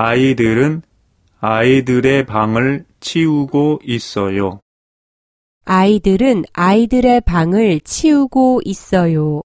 아이들은 아이들의 방을 치우고 있어요. 아이들은 아이들의 방을 치우고 있어요.